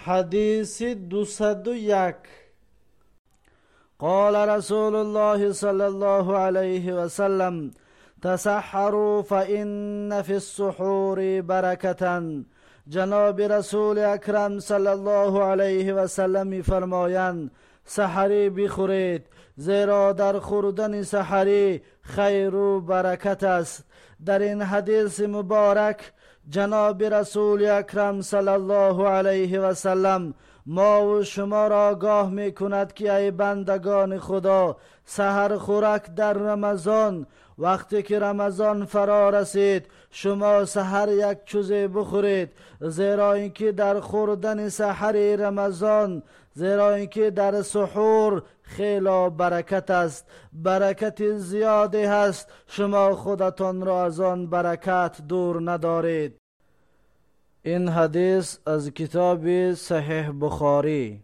حديث دوسد يك قال رسول الله صلى الله عليه وسلم تسحروا فإن في السحور بركة جناب رسول اکرم صلی الله علیه و سلم میفرمایند سحری بخورید زیرا در خوردن سحری хайру баракат аст. Дар ин ҳадиси муборак ҷаноби расули акрам салаллоҳу алайҳи васалам моу шуморо огоҳ мекунад ки ай бандагони худо саҳархӯрак дар рамазон вақте ки рамазон фаро расид шумо саҳар як чӯзе бихӯред зеро ин ки дар хӯрдани саҳари рамазон зеро ин ки дар суҳур خیلی برکت است. برکت زیادی هست. شما خودتان را از آن برکت دور ندارید. این حدیث از کتاب صحیح بخاری.